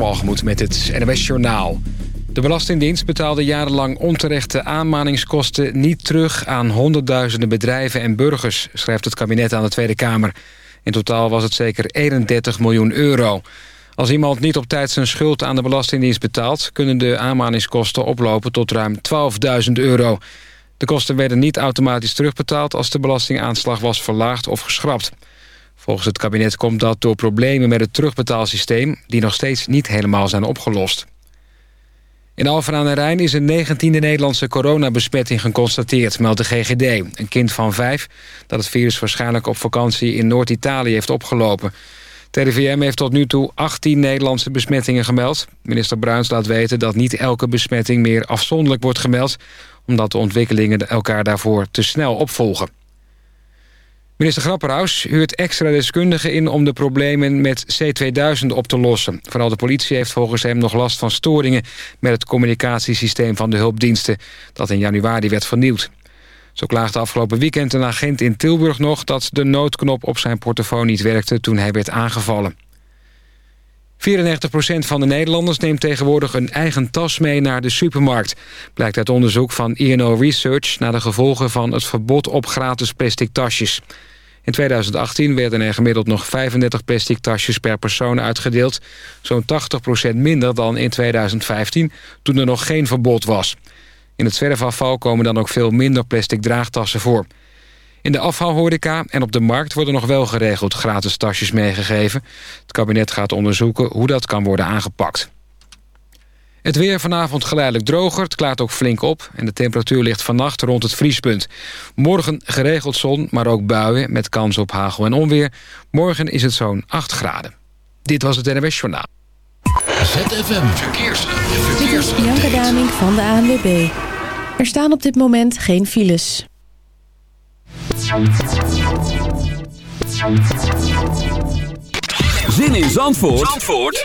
Walgemoed met het NWS Journaal. De Belastingdienst betaalde jarenlang onterechte aanmaningskosten niet terug aan honderdduizenden bedrijven en burgers, schrijft het kabinet aan de Tweede Kamer. In totaal was het zeker 31 miljoen euro. Als iemand niet op tijd zijn schuld aan de Belastingdienst betaalt... kunnen de aanmaningskosten oplopen tot ruim 12.000 euro. De kosten werden niet automatisch terugbetaald... als de belastingaanslag was verlaagd of geschrapt. Volgens het kabinet komt dat door problemen met het terugbetaalsysteem... die nog steeds niet helemaal zijn opgelost. In Alphen aan de Rijn is een 19e Nederlandse coronabesmetting geconstateerd, meldt de GGD. Een kind van vijf dat het virus waarschijnlijk op vakantie in Noord-Italië heeft opgelopen. TRIVM heeft tot nu toe 18 Nederlandse besmettingen gemeld. Minister Bruins laat weten dat niet elke besmetting meer afzonderlijk wordt gemeld... omdat de ontwikkelingen elkaar daarvoor te snel opvolgen. Minister Grapperhaus huurt extra deskundigen in om de problemen met C2000 op te lossen. Vooral de politie heeft volgens hem nog last van storingen met het communicatiesysteem van de hulpdiensten, dat in januari werd vernieuwd. Zo klaagde afgelopen weekend een agent in Tilburg nog... dat de noodknop op zijn portofoon niet werkte toen hij werd aangevallen. 94% van de Nederlanders neemt tegenwoordig een eigen tas mee naar de supermarkt. Blijkt uit onderzoek van INO Research naar de gevolgen van het verbod op gratis plastic tasjes. In 2018 werden er gemiddeld nog 35 plastic tasjes per persoon uitgedeeld. Zo'n 80% minder dan in 2015, toen er nog geen verbod was. In het zwerfafval komen dan ook veel minder plastic draagtassen voor. In de afvalhoreca en op de markt worden nog wel geregeld gratis tasjes meegegeven. Het kabinet gaat onderzoeken hoe dat kan worden aangepakt. Het weer vanavond geleidelijk droger, het klaart ook flink op... en de temperatuur ligt vannacht rond het vriespunt. Morgen geregeld zon, maar ook buien met kans op hagel en onweer. Morgen is het zo'n 8 graden. Dit was het NWS Journaal. ZFM Verkeers. Dit is Bianca Daming van de ANWB. Er staan op dit moment geen files. Zin in Zandvoort, Zandvoort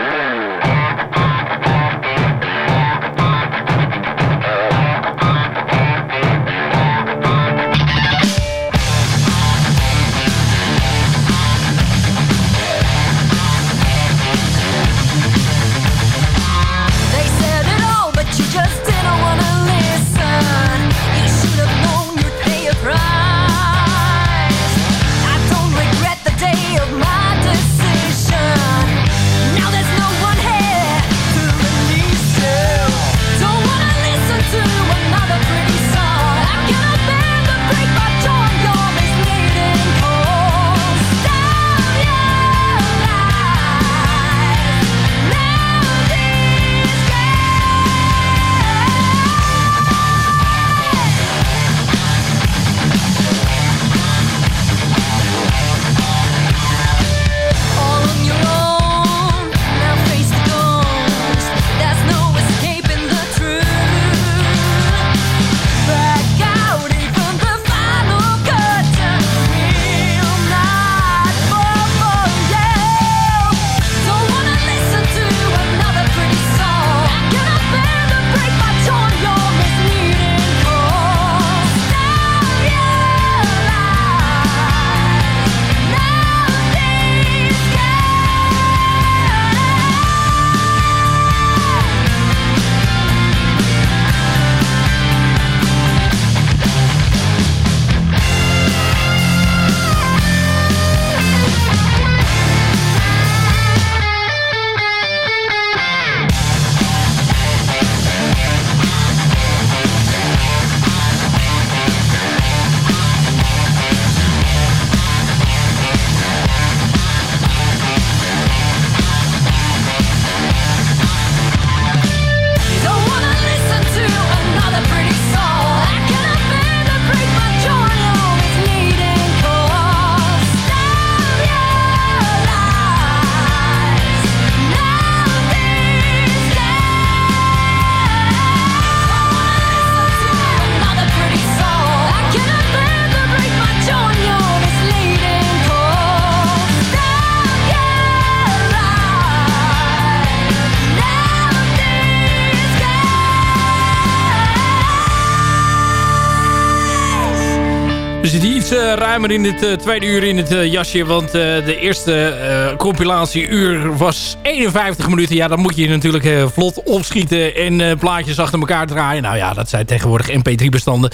Ruimer in het uh, tweede uur in het uh, jasje. Want de eerste compilatieuur was 51 minuten. Ja, dan moet je natuurlijk vlot opschieten en plaatjes achter elkaar draaien. Nou ja, dat zijn tegenwoordig mp3-bestanden.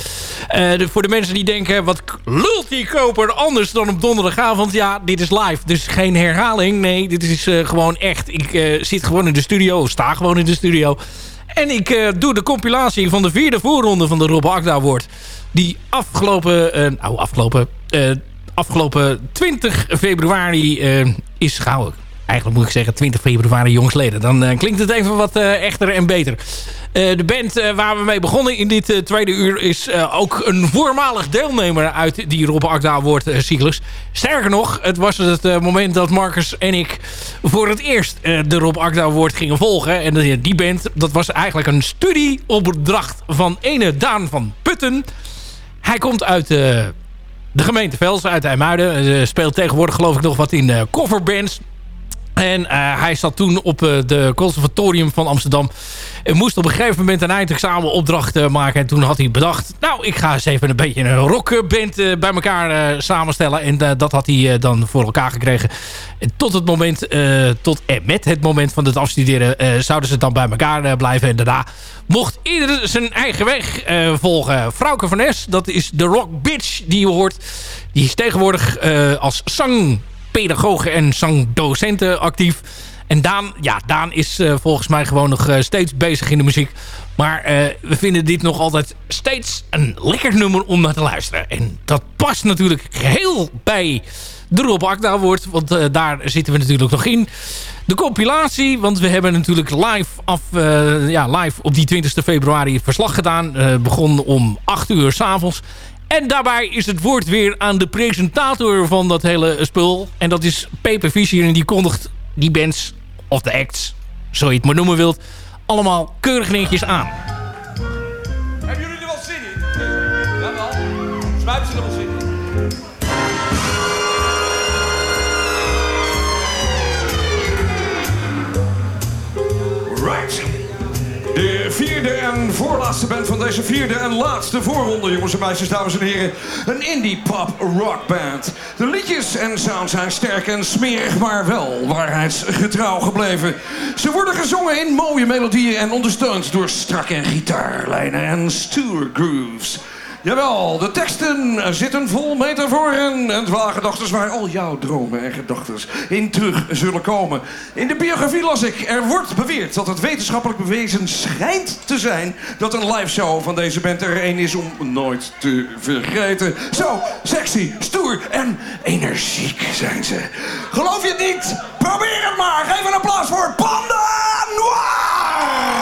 voor de mensen die denken, wat lult die koper anders dan op donderdagavond? Ja, dit is live. Dus geen herhaling. Nee, dit is gewoon echt. Ik zit gewoon in de studio, sta gewoon in de studio. En ik doe de compilatie van de vierde voorronde van de Rob Akda Award die afgelopen, nou afgelopen, afgelopen 20 februari uh, is. Eigenlijk moet ik zeggen 20 februari jongsleden. Dan klinkt het even wat echter en beter. de band waar we mee begonnen in dit tweede uur... is ook een voormalig deelnemer uit die Rob Akda Award cyclus. Sterker nog, het was het moment dat Marcus en ik... voor het eerst de Rob Akda Award gingen volgen. En die band, dat was eigenlijk een studieopdracht van ene Daan van Putten... Hij komt uit de gemeente Vels, uit IJmuiden. Uh, speelt tegenwoordig geloof ik nog wat in uh, coverbands. En uh, hij zat toen op uh, de conservatorium van Amsterdam. En moest op een gegeven moment een eindexamenopdracht uh, maken. En toen had hij bedacht... nou, ik ga eens even een beetje een rockband bij elkaar samenstellen. En dat had hij dan voor elkaar gekregen. En tot het moment... tot en met het moment van het afstuderen... zouden ze dan bij elkaar blijven. En daarna mocht ieder zijn eigen weg volgen. Frauke van Es, dat is de rock bitch die je hoort. Die is tegenwoordig als zang pedagogen en zangdocenten actief. En Daan, ja, Daan is uh, volgens mij gewoon nog uh, steeds bezig in de muziek. Maar uh, we vinden dit nog altijd steeds een lekker nummer om naar te luisteren. En dat past natuurlijk geheel bij de Rob Akda wordt. Want daar zitten we natuurlijk nog in. De compilatie, want we hebben natuurlijk live, af, ja, live op die 20 februari verslag gedaan. begon om 8 uur s'avonds. En daarbij is het woord weer aan de presentator van dat hele spul. En dat is Pepe Fischer. En die kondigt die bands, of de acts, zo je het maar noemen wilt... allemaal keurig netjes aan. De vierde en voorlaatste band van deze vierde en laatste voorronde, jongens en meisjes, dames en heren. Een indie pop rock band. De liedjes en sound zijn sterk en smerig, maar wel waarheidsgetrouw gebleven. Ze worden gezongen in mooie melodieën en ondersteund door strakke gitaarlijnen en stoer grooves. Jawel, de teksten zitten vol metaforen en dwagedachten waar al jouw dromen en gedachten in terug zullen komen. In de biografie las ik, er wordt beweerd dat het wetenschappelijk bewezen schijnt te zijn dat een live show van deze band er een is om nooit te vergeten. Zo, sexy, stoer en energiek zijn ze. Geloof je het niet? Probeer het maar. Geef een applaus voor Panda Noir!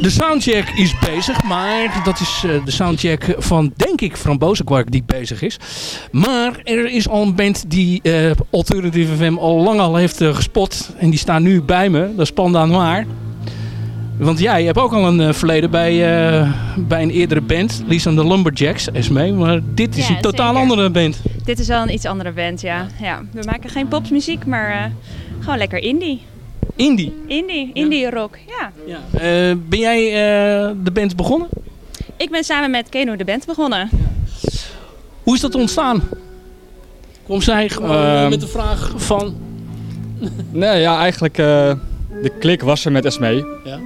De soundcheck is bezig, maar dat is uh, de soundcheck van, denk ik, Frambozenkwark die bezig is. Maar er is al een band die uh, Alternative FM al lang al heeft uh, gespot. En die staan nu bij me, dat is Panda Noir. Want jij hebt ook al een verleden bij, bij een eerdere band, Lisa de Lumberjacks, Esmee. Maar dit is ja, een totaal zeker. andere band. Dit is wel een iets andere band, ja. ja. We maken geen popsmuziek, maar gewoon lekker indie. Indie? Indie, indie rock, ja. ja. Uh, ben jij uh, de band begonnen? Ik ben samen met Keno de band begonnen. Ja. Hoe is dat ontstaan? Kom zij gewoon uh, met de vraag van... nee, ja, eigenlijk uh, de klik was er met Esmee. Ja.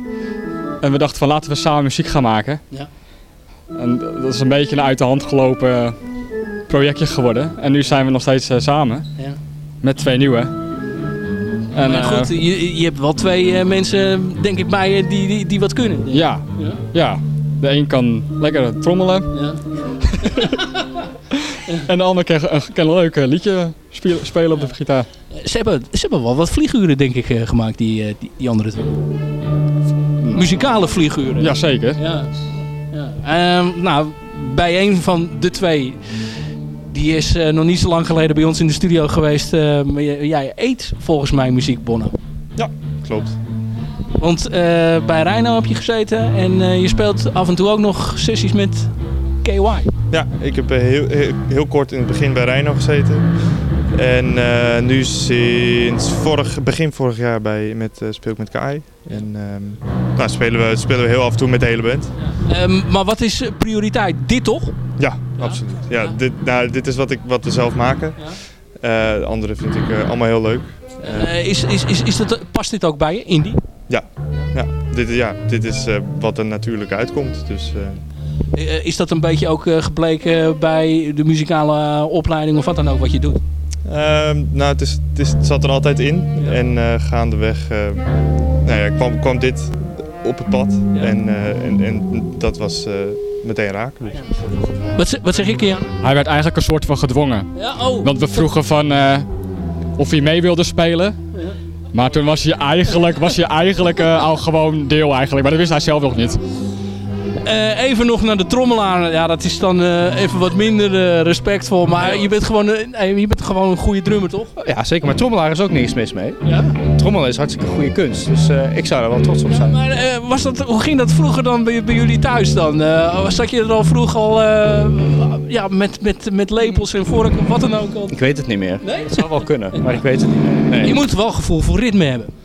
En we dachten van laten we samen muziek gaan maken. Ja. En dat is een beetje een uit de hand gelopen projectje geworden. En nu zijn we nog steeds uh, samen. Ja. Met twee nieuwe. En, maar goed, uh, je, je hebt wel twee uh, mensen, denk ik, bij je die, die, die wat kunnen. Ja, ja, ja. De een kan lekker trommelen. Ja. en de ander kan, kan een leuk liedje spelen, op de gitaar. Ze hebben, ze hebben wel wat vlieguren, denk ik, gemaakt, die, die, die andere twee. Nou. Muzikale vlieguren. Jazeker. Ja. ja. Um, nou, bij een van de twee die is uh, nog niet zo lang geleden bij ons in de studio geweest. Maar jij eet volgens mij muziek, Bonne. Ja, klopt. Want uh, bij Rhino heb je gezeten en je speelt af en toe ook nog sessies met KY. Ja, ik heb heel, heel, heel kort in het begin bij Rhino gezeten. En nu sinds vorig, begin vorig jaar bij, met, speel ik met KI. En nou, spelen, we, spelen we heel af en toe met de hele band. Um, maar wat is prioriteit? Dit toch? Ja, ja, absoluut. Ja, ja. Dit, nou, dit is wat, ik, wat we zelf maken. Ja. De andere vind ik allemaal heel leuk. Is, is, is, is dat, past dit ook bij je, indie? Ja, ja. Dit, ja, dit is wat er natuurlijk uitkomt. Dus, is dat een beetje ook gebleken bij de muzikale opleiding of wat dan ook wat je doet? Ehm, nou, het, is, het, is, het zat er altijd in. En gaandeweg nou ja, kwam, kwam dit op het pad. En, en, en dat was meteen raak. Dus. Wat, wat zeg ik hier? Hij werd eigenlijk een soort van gedwongen. Ja, oh. Want we vroegen van uh, of hij mee wilde spelen. Ja. Maar toen was hij eigenlijk, was hij eigenlijk uh, al gewoon deel eigenlijk. Maar dat wist hij zelf nog niet. Uh, even nog naar de trommelaar. Ja, dat is dan uh, even wat minder uh, respectvol. Maar je bent, gewoon, je bent gewoon een goede drummer, toch? Ja, zeker. Maar trommelaar is ook niks mis mee. Ja? Trommelen is hartstikke goede kunst. Dus ik zou er wel trots op zijn. Ja, maar was dat, hoe ging dat vroeger dan bij, bij jullie thuis dan? zat je er al vroeg al ja, met, met, met lepels en vork of wat dan ook? Al? Ik weet het niet meer. Nee? Het zou wel kunnen, maar ik weet het niet meer. Nee. Je moet wel gevoel voor ritme hebben.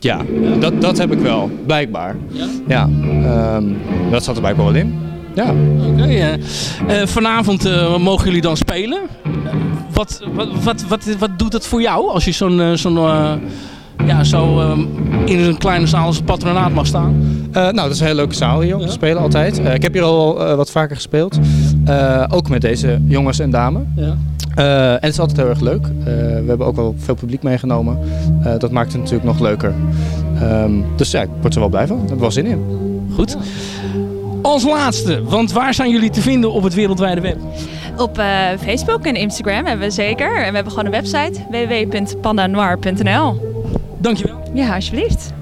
Ja, Dat, dat heb ik wel, blijkbaar. Ja? Ja, um, dat zat er blijkbaar wel in. Ja. Oké, okay, uh, uh, vanavond uh, mogen jullie dan spelen. Wat, wat, wat, wat, wat doet het voor jou als je zo'n zo'n ja, zo um, in een kleine zaal als het patronaat mag staan? nou, dat is een hele leuke zaal hier om ja? te spelen altijd. ik heb hier al wat vaker gespeeld. Ook met deze jongens en dames. Ja. Uh, en het is altijd heel erg leuk. Uh, we hebben ook wel veel publiek meegenomen. Uh, dat maakt het natuurlijk nog leuker. Um, dus ja, ik word er wel blij van. Daar heb ik wel zin in. Goed. Als laatste, want waar zijn jullie te vinden op het wereldwijde web? Op Facebook en Instagram hebben we zeker. En we hebben gewoon een website www.pandanoir.nl. Dankjewel. Ja, alsjeblieft.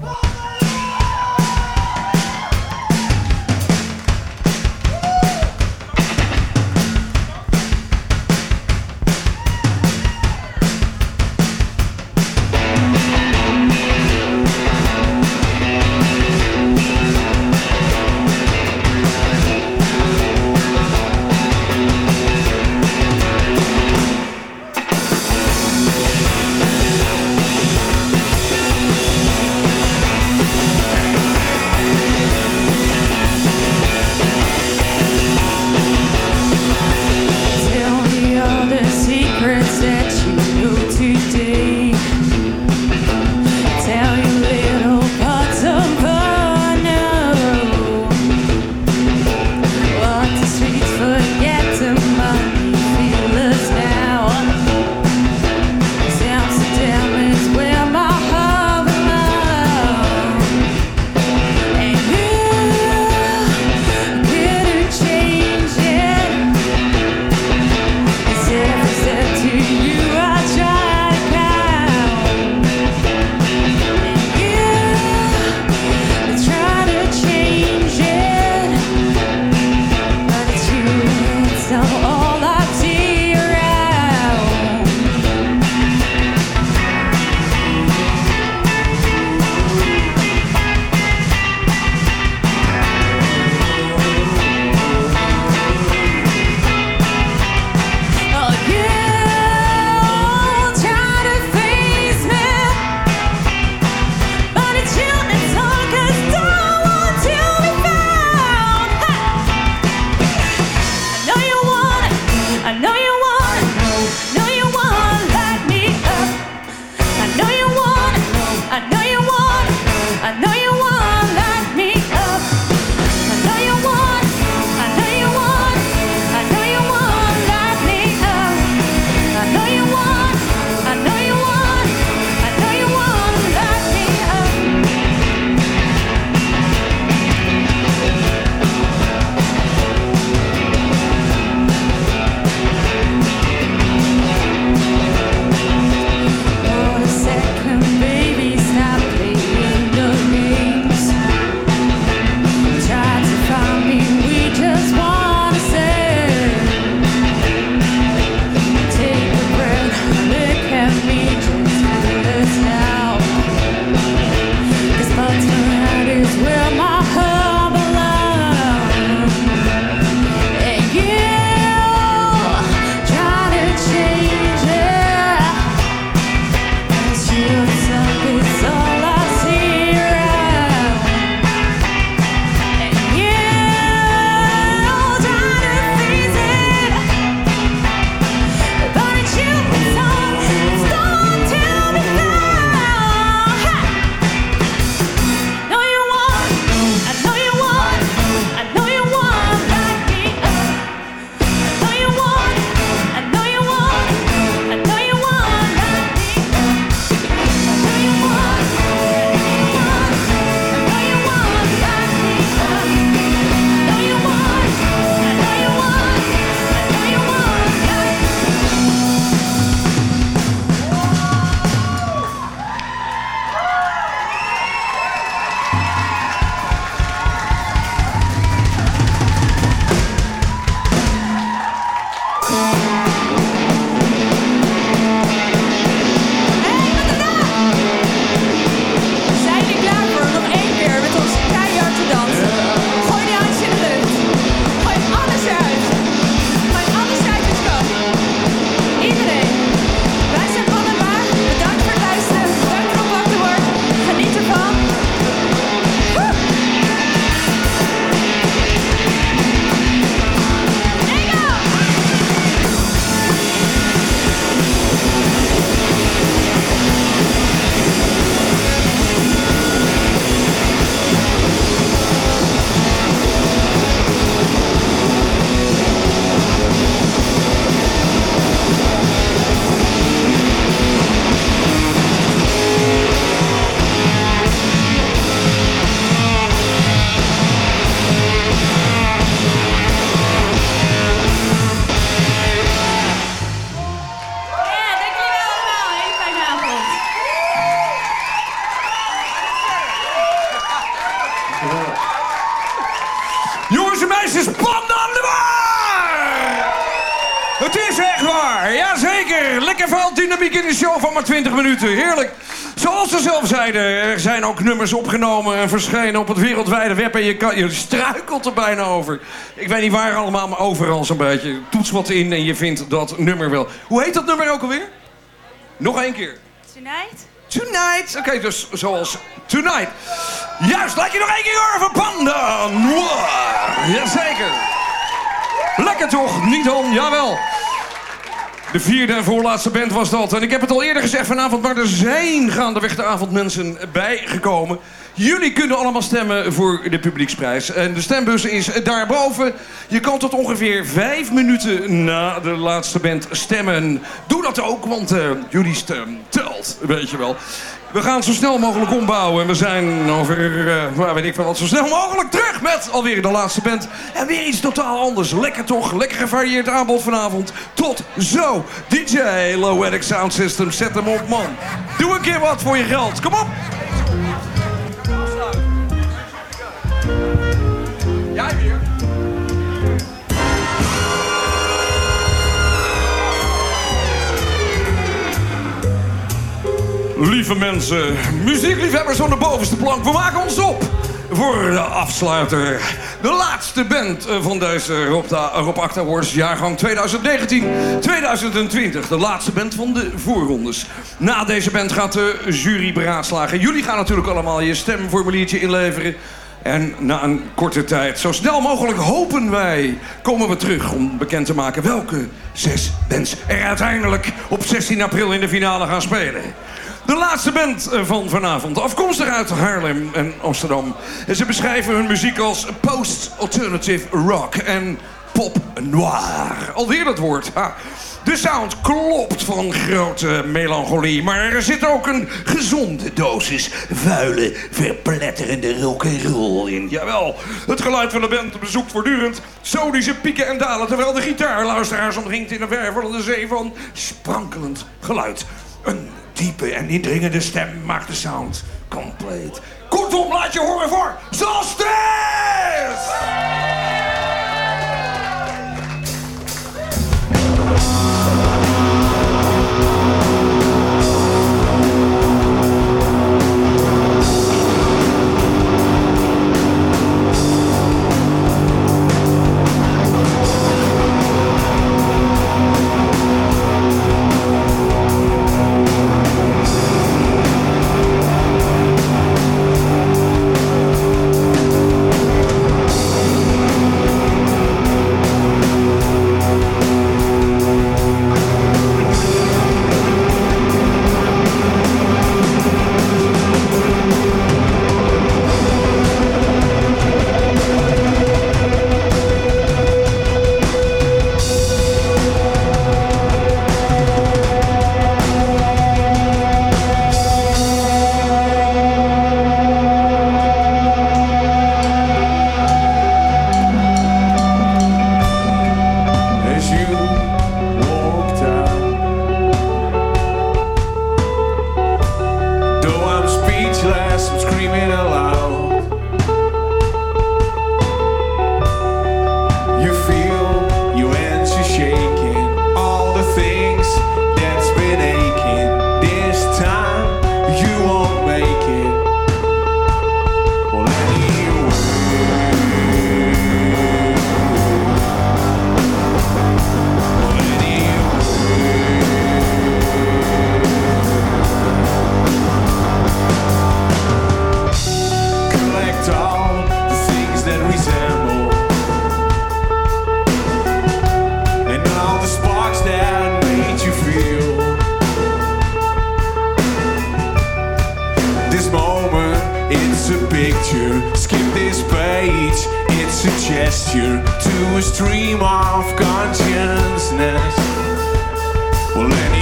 20 minuten. Heerlijk. Zoals ze zelf zeiden, er zijn ook nummers opgenomen en verschenen op het wereldwijde web. En je, kan, je struikelt er bijna over. Ik weet niet waar allemaal, maar overal zo'n beetje. Toets wat in en je vindt dat nummer wel. Hoe heet dat nummer ook alweer? Nog één keer. Tonight? Tonight. Oké, dus zoals Tonight. Juist, laat je nog één keer horen van Panda. Jazeker. Lekker toch? Niet on, jawel. De vierde en voorlaatste band was dat. En ik heb het al eerder gezegd vanavond, maar er zijn gaandeweg de avond mensen bijgekomen. Jullie kunnen allemaal stemmen voor de publieksprijs. En de stembus is daarboven. Je kan tot ongeveer vijf minuten na de laatste band stemmen. Doe dat ook, want uh, jullie stem telt, weet je wel. We gaan zo snel mogelijk ombouwen. En we zijn over, uh, weet ik wat, zo snel mogelijk terug met alweer de laatste band. En weer iets totaal anders. Lekker toch? Lekker gevarieerd aanbod vanavond. Tot zo. DJ Low Sound System, zet hem op, man. Doe een keer wat voor je geld. Kom op. Jij weer. Lieve mensen, muziekliefhebbers van de bovenste plank, we maken ons op voor de afsluiter. De laatste band van deze Rob, Rob jaargang 2019-2020. De laatste band van de voorrondes. Na deze band gaat de jury beraadslagen. Jullie gaan natuurlijk allemaal je stemformuliertje inleveren. En na een korte tijd, zo snel mogelijk hopen wij, komen we terug om bekend te maken welke zes bands er uiteindelijk op 16 april in de finale gaan spelen. De laatste band eh, van vanavond, afkomstig uit Haarlem en Amsterdam. En ze beschrijven hun muziek als post-alternative rock en pop noir. Alweer dat woord. De sound klopt van grote melancholie, maar er zit ook een gezonde dosis vuile, verpletterende rock'n'roll in. Jawel, het geluid van de band bezoekt voortdurend sodische pieken en dalen, terwijl de gitaar luisteraars omringt in een wervelende zee van sprankelend geluid. Een diepe en indringende stem maakt de sound compleet. Kortom, laat je horen voor Solstice! Picture. Skip this page. It's a gesture to a stream of consciousness. Well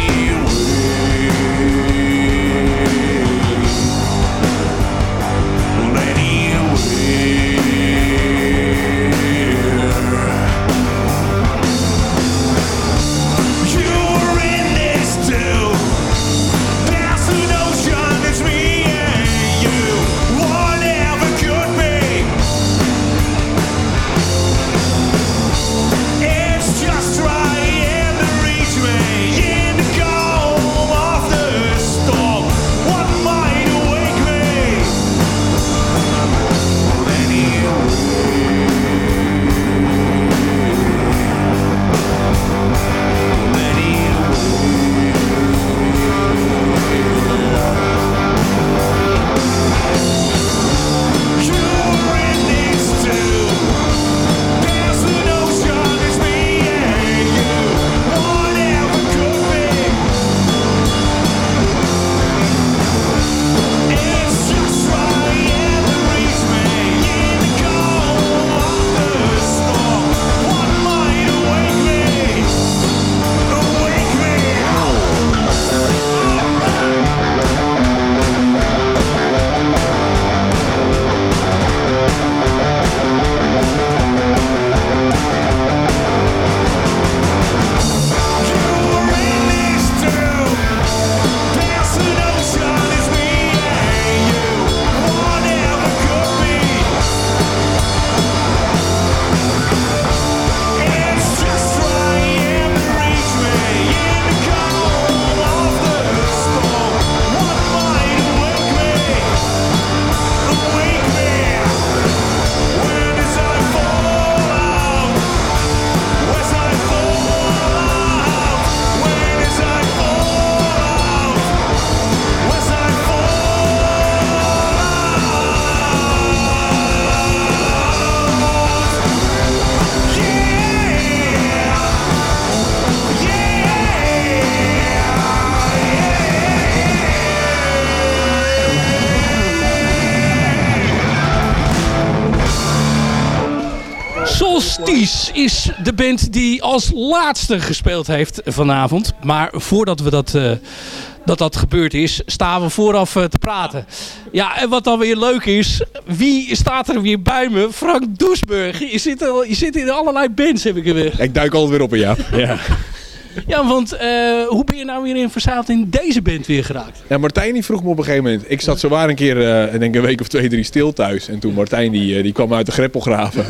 de band die als laatste gespeeld heeft vanavond. Maar voordat we dat, uh, dat, dat gebeurd is, staan we vooraf uh, te praten. Ja, en wat dan weer leuk is, wie staat er weer bij me? Frank Doesburg. Je zit, al, je zit in allerlei bands, heb ik er weer. Ik duik altijd weer op in, ja. ja. Ja, want uh, hoe ben je nou weer in verzeild in deze band weer geraakt? Ja, Martijn die vroeg me op een gegeven moment. Ik zat zo waar een keer, uh, denk een week of twee, drie stil thuis. En toen Martijn die, uh, die kwam uit de greppelgraven.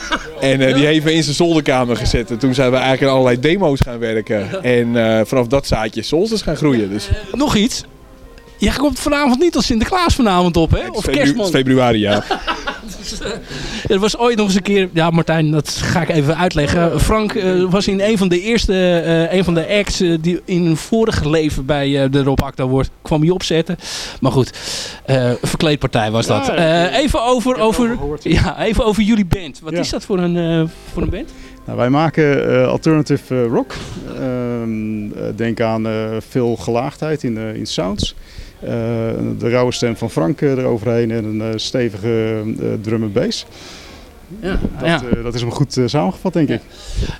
en die heeft me in zijn zolderkamer gezet. En toen zijn we eigenlijk in allerlei demo's gaan werken. En vanaf dat zaadje solsters gaan groeien. Dus. nog iets. Jij komt vanavond niet als Sinterklaas vanavond op, hè? Of kerstman? februari, ja. dus, uh, er was ooit nog eens een keer... Ja, Martijn, dat ga ik even uitleggen. Frank uh, was in een van de eerste... Uh, een van de acts die in een vorige leven bij de Rob Acta wordt... kwam je opzetten. Maar goed, verkleedpartij was dat. Even, over, over, ja, even over jullie band. Wat ja. is dat voor een, voor een band? Nou, wij maken uh, alternative uh, rock. Uh, denk aan veel gelaagdheid in, in sounds. De rauwe stem van Frank eroverheen en een stevige drum en bass. Ja, dat, ja. dat is hem goed samengevat, denk ik.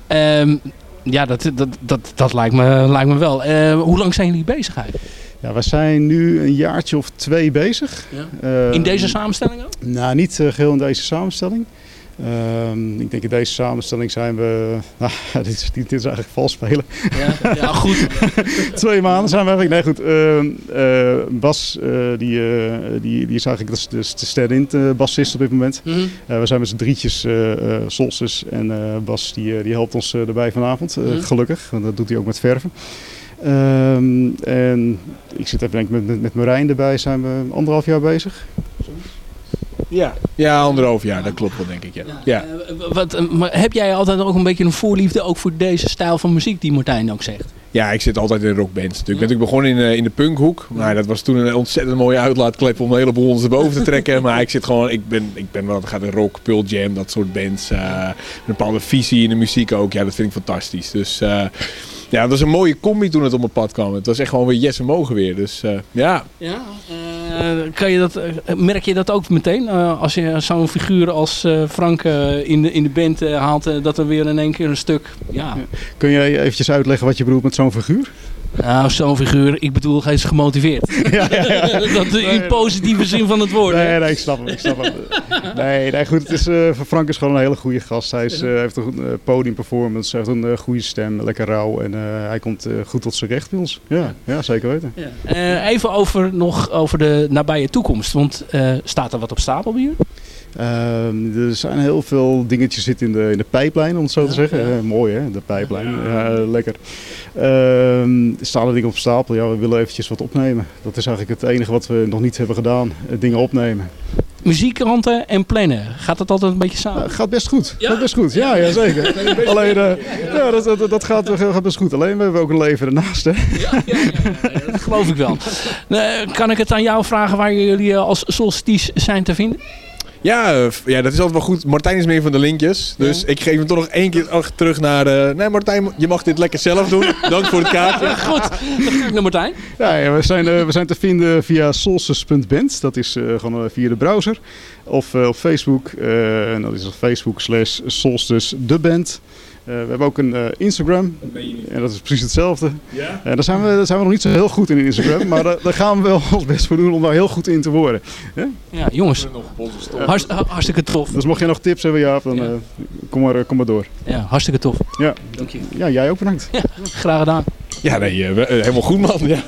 Um, ja, dat, dat, dat, dat lijkt, me, lijkt me wel. hoe lang zijn jullie bezig eigenlijk? Ja, we zijn nu een jaartje of twee bezig. Ja. in deze samenstelling ook? Nou, niet geheel in deze samenstelling. Um, ik denk in deze samenstelling zijn we. Nou, dit is, dit is eigenlijk vals spelen. Ja, ja goed. Twee maanden zijn we eigenlijk. Nee, goed. Uh, uh, Bas, uh, die, die, die is eigenlijk de, de, de stand-in bassist op dit moment. Mm -hmm. we zijn met z'n drietjes Solstus. En Bas die, die helpt ons erbij vanavond. Mm -hmm. Gelukkig, want dat doet hij ook met verven. Um, en ik zit even denk ik met, met, met Marijn erbij. Zijn we anderhalf jaar bezig. Ja. ja, anderhalf jaar, dat klopt wel denk ik. Ja. ja. Uh, wat, maar heb jij altijd ook een beetje een voorliefde ook voor deze stijl van muziek die Martijn ook zegt? Ja, ik zit altijd in rockbands. Ik ben natuurlijk begonnen in, uh, in de punkhoek. Maar dat was toen een ontzettend mooie uitlaatklep om een heleboel ons erboven te trekken. maar ik zit gewoon, ik ben, ik ben wel, gaat in rock, Pearl Jam, dat soort bands. Uh, een bepaalde visie in de muziek ook. Ja, dat vind ik fantastisch. Dus ja, dat was een mooie combi toen het op mijn pad kwam. Het was echt gewoon weer yes en mogen weer. Dus ja. Ja, kan je dat, merk je dat ook meteen? als je zo'n figuur als Frank in, de, in de band haalt, dat er weer in één keer een stuk... Ja. Kun jij eventjes uitleggen wat je bedoelt met zo'n figuur? Nou, zo'n figuur, ik bedoel, hij is gemotiveerd. ja, ja, ja. dat in positieve zin van het woord. Nee, nee, ik snap hem. Ik snap hem. Nee, nee, goed. Het is, uh, Frank is gewoon een hele goede gast. Hij is, uh, heeft een uh, podiumperformance, hij heeft een goede stem, lekker rauw. En hij komt goed tot zijn recht bij ons. Ja, ja zeker weten. even over, nog over de nabije toekomst. Want staat er wat op stapel hier? Uh, er zijn heel veel dingetjes zitten in de, in de pijplijn, om het zo te zeggen. Ja. Uh, mooi hè, de pijplijn. Ja, lekker. Uh, er staan er dingen op stapel. Ja, we willen eventjes wat opnemen. Dat is eigenlijk het enige wat we nog niet hebben gedaan. Eh, dingen opnemen. Muziekkranten en plannen. Gaat dat altijd een beetje samen? gaat best goed. Ja? Gaat best goed. Ja, ja zeker. Alleen, uh, ja, dat, dat, dat gaat, gaat, best goed. Alleen, we hebben ook een leven ernaast. Hè? Ja, ja, ja, dat geloof ik wel. kan ik het aan jou vragen waar jullie als solstice zijn te vinden? Ja, eh, ja, dat is altijd wel goed. Martijn is meer van de linkjes. Dus ik geef hem toch nog één keer terug naar... Uh, nee, Martijn, je mag dit lekker zelf doen. Dank voor het kaartje. Ja, goed, dan ga ik naar Martijn. Ja, ja we, zijn, uh, we zijn te vinden via solstice.band. Dat is gewoon via de browser. Of op Facebook. en dat is op Facebook slash solstice de band. Uh, we hebben ook een uh, Instagram. En dat is precies hetzelfde. Ja? Uh, daar, zijn we, daar zijn we nog niet zo heel goed in, in Instagram. maar daar gaan we wel ons best voor doen om daar heel goed in te worden. Ja, ja jongens. Hartst, hartstikke tof. Dus mocht je nog tips hebben, Jaap, dan ja. kom, maar, kom maar door. Ja, hartstikke tof. Ja. Dank je. Ja, jij ook bedankt. Ja, graag gedaan. Ja, nee, helemaal goed man. Ja.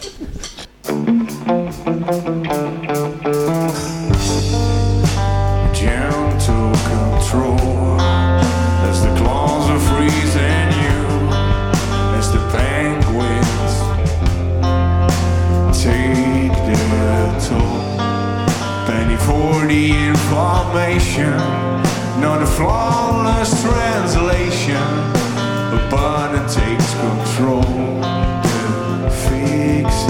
Information, not a flawless translation. But it takes control. The fix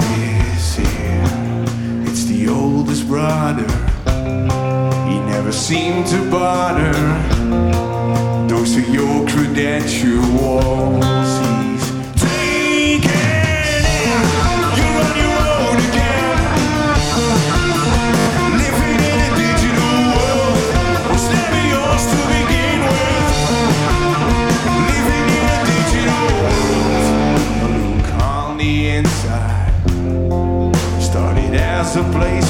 here. It's the oldest brother. He never seemed to bother. Those are your credentials. has a place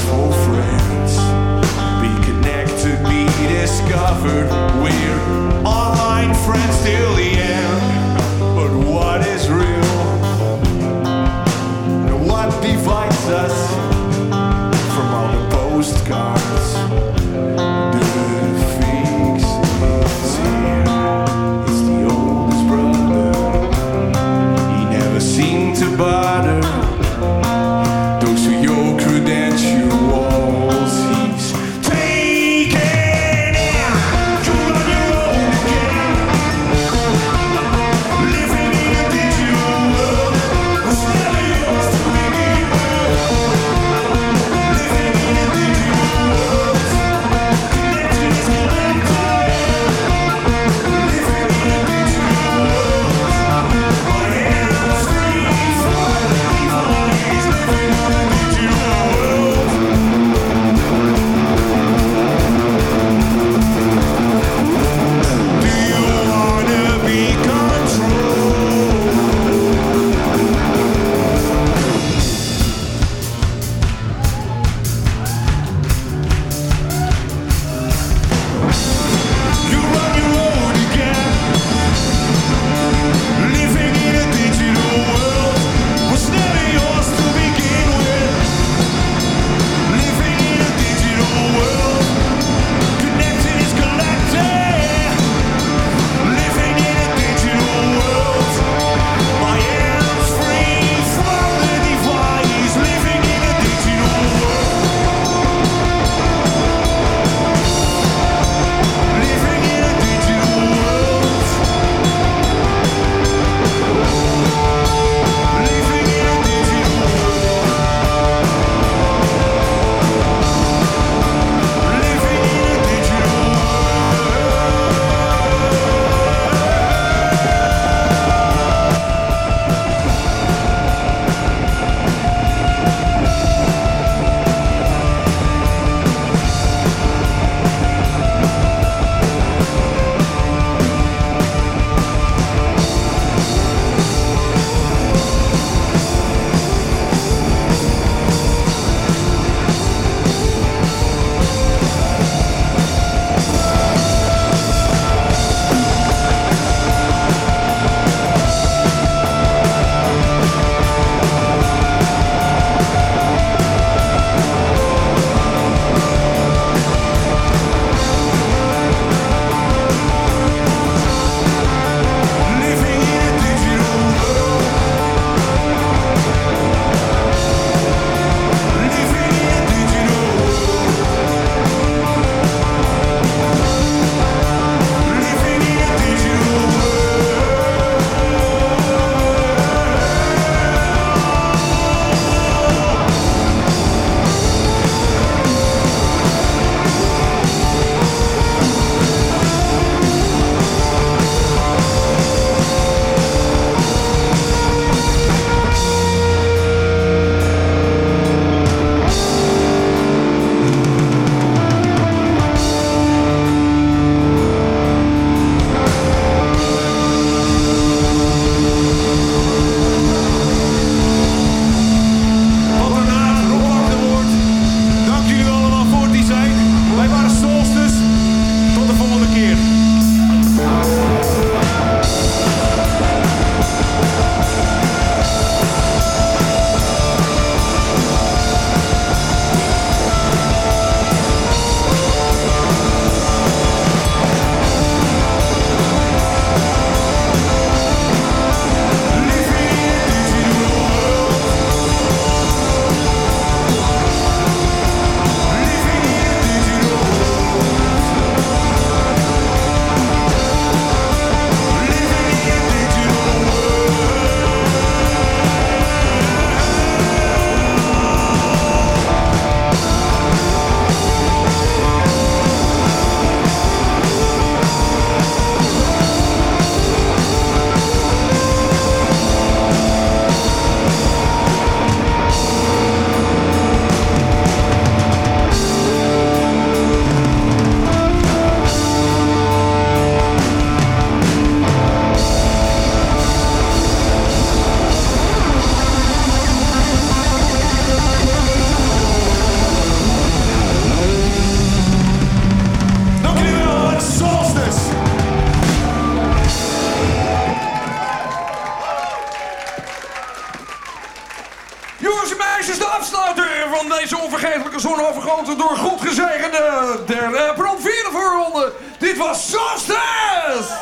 zonovergoten door God gezegende derde bron vierde voorronde. Dit was Solstice!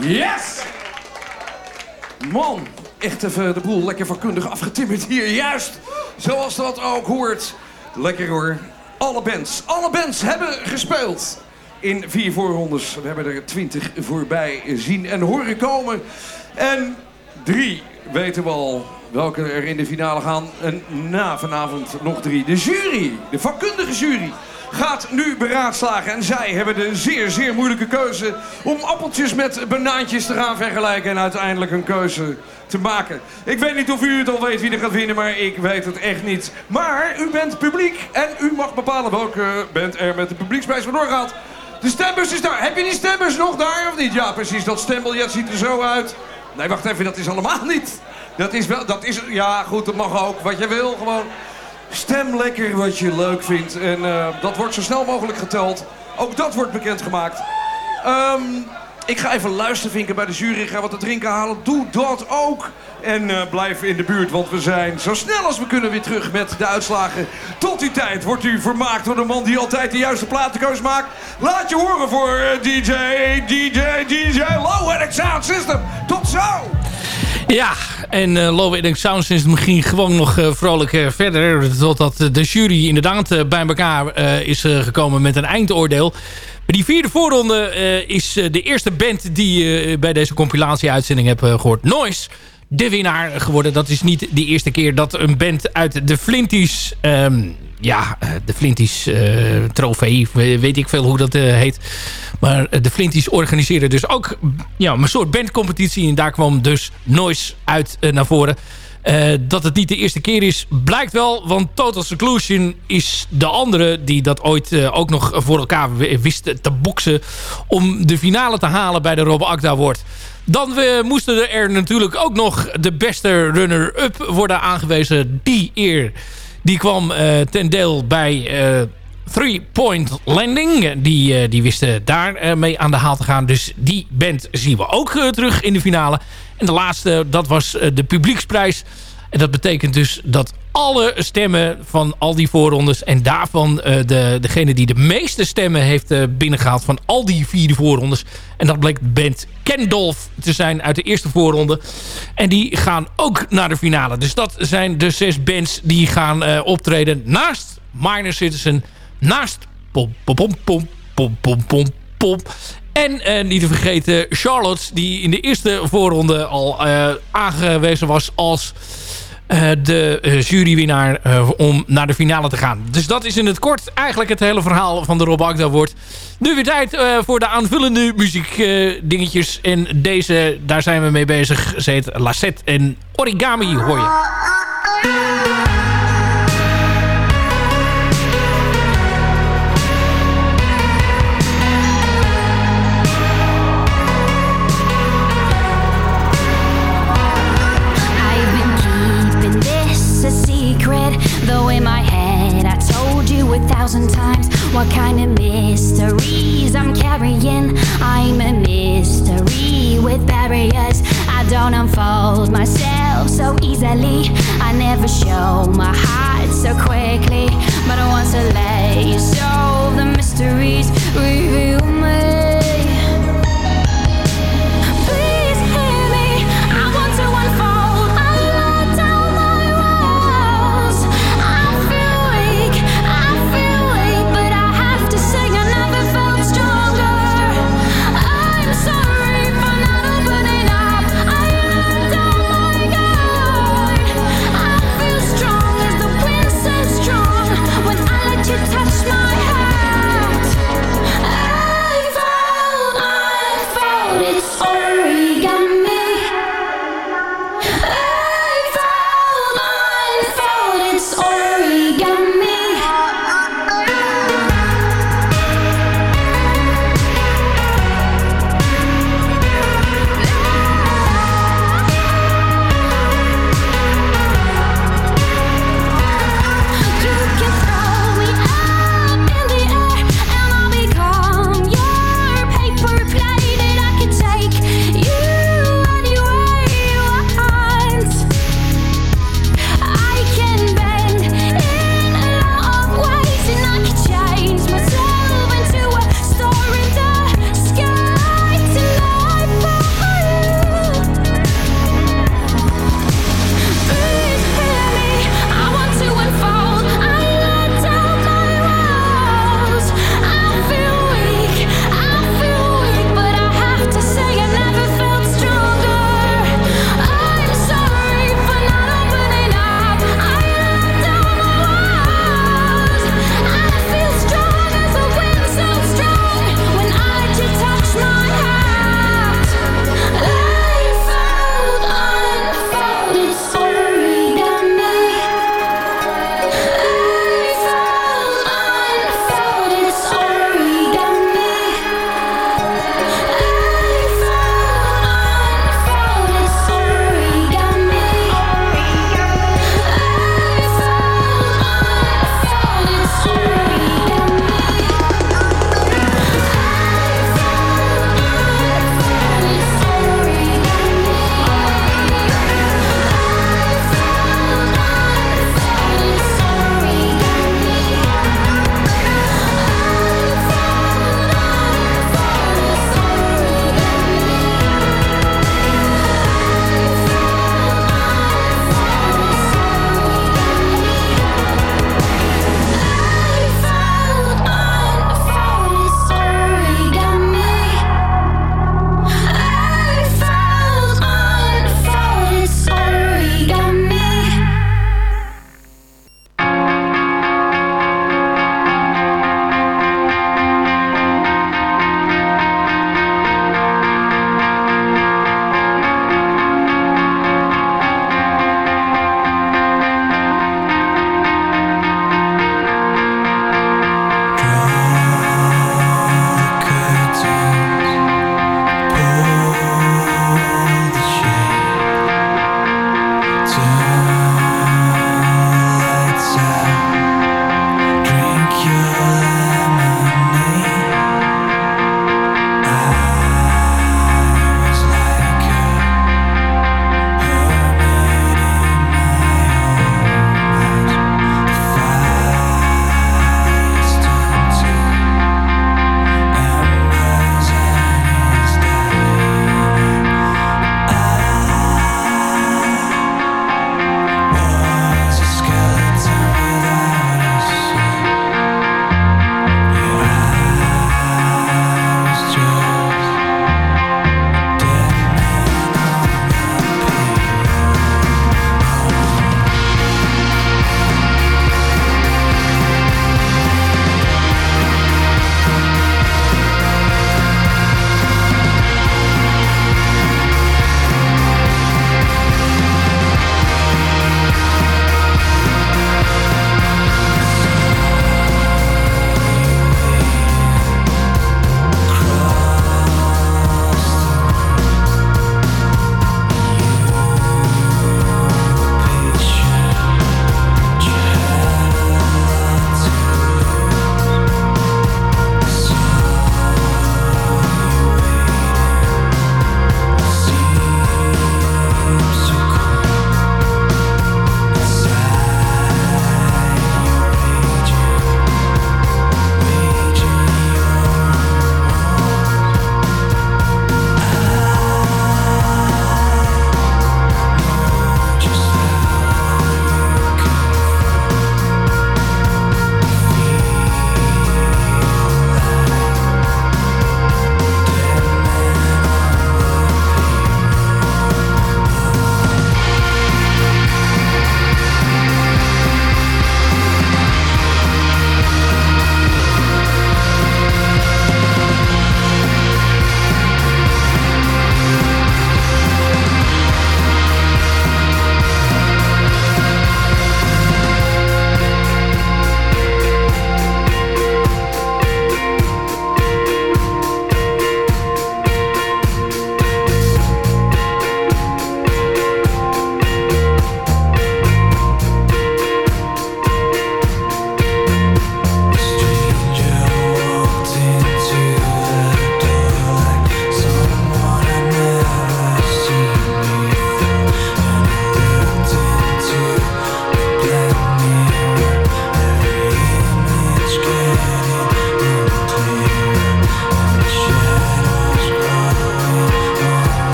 Yes! Man, echt even de boel lekker vakkundig afgetimmerd hier. Juist, zoals dat ook hoort. Lekker hoor. Alle bands, alle bands hebben gespeeld in vier voorrondes. We hebben er twintig voorbij zien en horen komen. En drie weten we al welke er in de finale gaan. En na vanavond nog drie. De jury, de vakkundige jury, gaat nu beraadslagen. En zij hebben de zeer, zeer moeilijke keuze om appeltjes met banaantjes te gaan vergelijken. En uiteindelijk een keuze te maken. Ik weet niet of u het al weet wie er gaat winnen, maar ik weet het echt niet. Maar u bent publiek en u mag bepalen welke band er met de publieksprijs vandoor gaat. De stembus is daar. Heb je die stembus nog daar of niet? Ja, precies. Dat stembiljet ziet er zo uit. Nee, wacht even. Dat is allemaal niet. Dat is wel... Dat is, ja, goed. Dat mag ook. Wat je wil. Gewoon stem lekker wat je leuk vindt. En eh, dat wordt zo snel mogelijk geteld. Ook dat wordt bekendgemaakt. Ehm, ik ga even luistervinken bij de jury. Ik ga wat te drinken halen. Doe dat ook. En eh, blijf in de buurt, want we zijn zo snel als we kunnen weer terug met de uitslagen. Tot die tijd wordt u vermaakt door de man die altijd de juiste platenkeus maakt. Laat je horen voor eh, DJ, DJ, DJ Low Sound System. Tot zo! Ja, en uh, Low Ending Sound System ging gewoon nog uh, vrolijk uh, verder. Totdat de jury inderdaad bij elkaar is gekomen met een eindoordeel. Maar die vierde voorronde is de eerste band die je bij deze compilatie-uitzending hebt gehoord. Noise de winnaar geworden. Dat is niet de eerste keer dat een band uit de Flinties... Um, ja, de Flinties uh, trofee, weet ik veel hoe dat uh, heet. Maar de Flinties organiseren dus ook ja, een soort bandcompetitie. En daar kwam dus Noise uit naar voren. dat het niet de eerste keer is, blijkt wel. Want Total Seclusion is de andere die dat ooit ook nog voor elkaar wist te boksen... om de finale te halen bij de Rob Akda Award. Dan we moesten er natuurlijk ook nog de beste runner-up worden aangewezen. Die eer die kwam uh, ten deel bij uh, Three Point Landing. Die, uh, die wisten daar mee aan de haal te gaan. Dus die band zien we ook terug in de finale. En de laatste, dat was de publieksprijs. En dat betekent dus dat alle stemmen van al die voorrondes... en daarvan eh, de, degene die de meeste stemmen heeft uh, binnengehaald... van al die vierde voorrondes. En dat bleek band Kendolf te zijn uit de eerste voorronde. En die gaan ook naar de finale. Dus dat zijn de zes bands die gaan eh, optreden... naast Minor Citizen, naast... Pom, pom, pom, pom, pom, pom, pom, pom en niet te vergeten Charlotte, die in de eerste voorronde al aangewezen was als uh, de jurywinnaar om naar de finale te gaan. Dus dat is in het kort eigenlijk het hele verhaal van de Rob Agda wordt. Nu weer tijd voor de aanvullende muziek dingetjes. En deze, daar zijn we mee bezig. Ze heet Lassette en Origami hoor je. Thousand times what kind of mysteries I'm carrying. I'm a mystery with barriers. I don't unfold myself so easily. I never show my heart so quickly.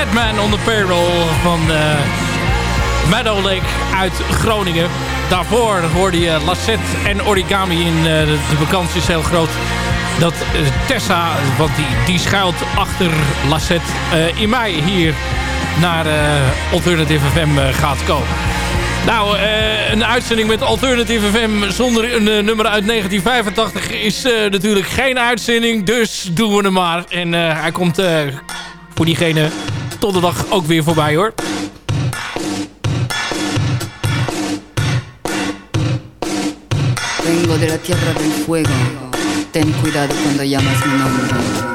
The Dead Man on the Payroll van uh, Meadow Lake uit Groningen. Daarvoor hoorde je Lassette en Origami in uh, de, vakantie is heel groot. Dat uh, Tessa, want die, die schuilt achter Lassette, in mei hier naar Alternative FM gaat komen. Nou, een uitzending met Alternative FM zonder een nummer uit 1985 is natuurlijk geen uitzending. Dus doen we hem maar. En hij komt voor diegene tot de dag ook weer voorbij hoor. Vengo de la tierra del fuego. Ten cuidado cuando llamas mi nombre.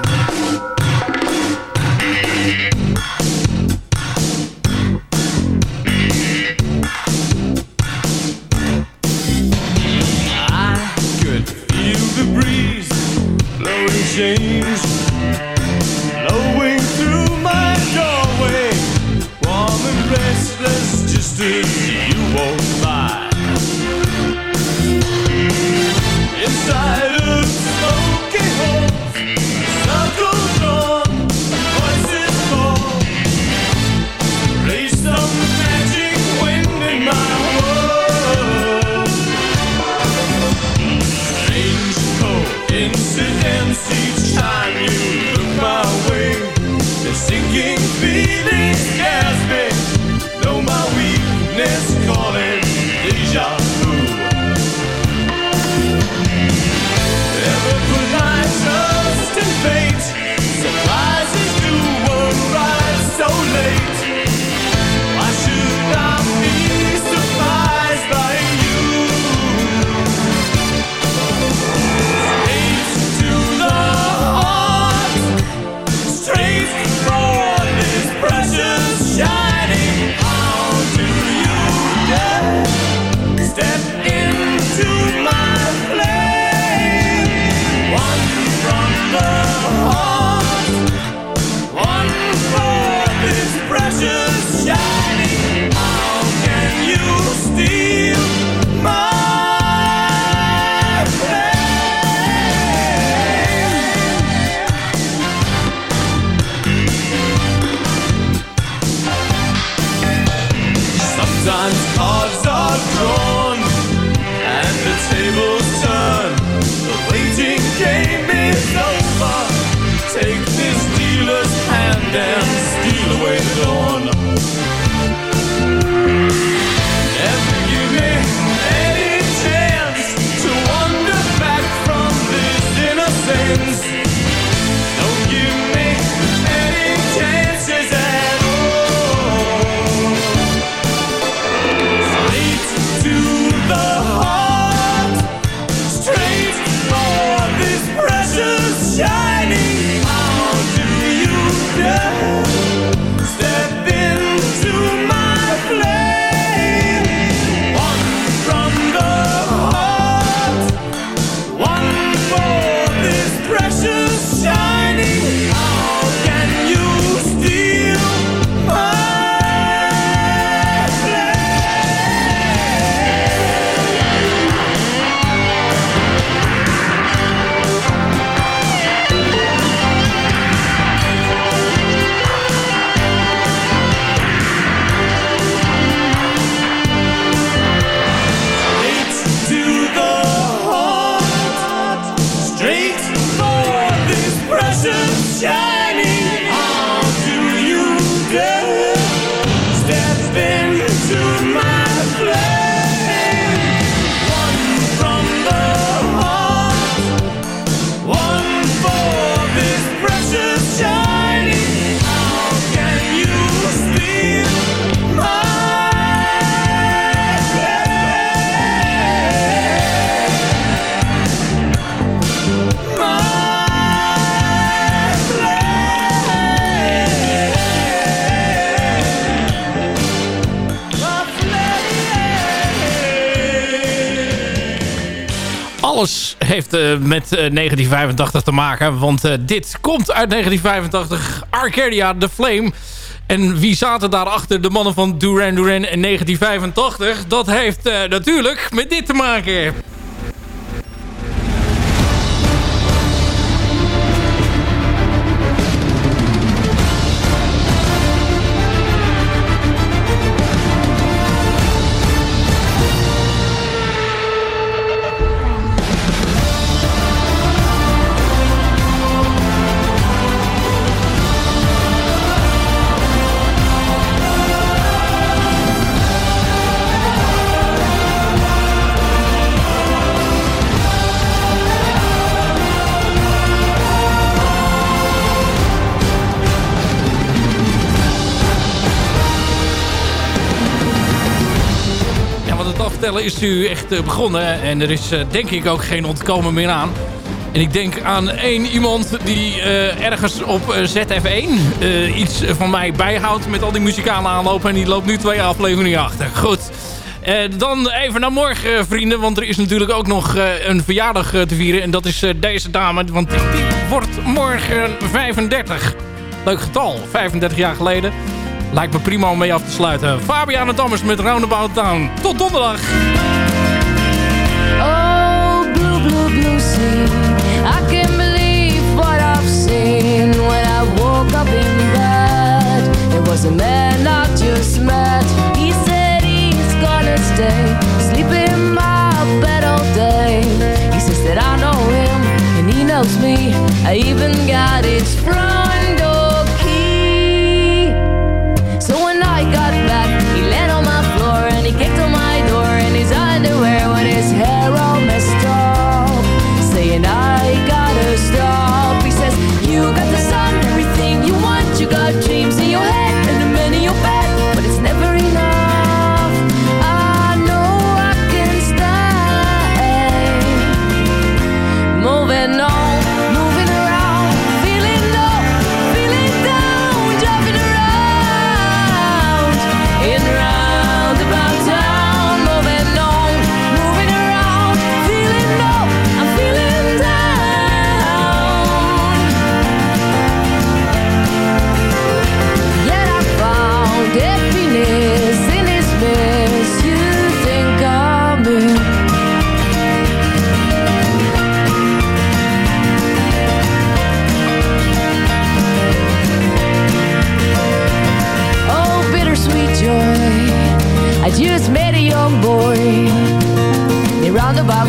change distance. Into my Alles heeft eh, met eh, 1985 te maken. Want eh, dit komt uit 1985. Arcadia, The Flame. En wie zaten daarachter? De mannen van Duran Duran in 1985. Dat heeft eh, natuurlijk met dit te maken. Is u echt eh, begonnen. En er is eh, denk ik ook geen ontkomen meer aan. En ik denk aan één iemand die eh, ergens op eh, ZF1 eh, iets van mij bijhoudt met al die muzikale aanlopen. En die loopt nu twee afleveringen achter. Goed. Dan even naar morgen, vrienden. Want er is natuurlijk ook nog een verjaardag te vieren. En dat is deze dame. Want die wordt morgen 35. Leuk getal. 35 jaar geleden. Lijkt me prima om mee af te sluiten. Fabiana Dammers met Roundabout Town. Tot donderdag. Oh, blue, blue, blue sea. I can't believe what I've seen when I woke up in bed. It was a man I just met. He said he's gonna stay, sleep in my bed all day. He says that I know him and he knows me. I even got his front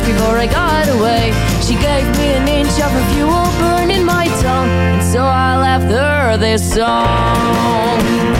before I got away. She gave me an inch of her fuel burning my tongue, and so I left her this song.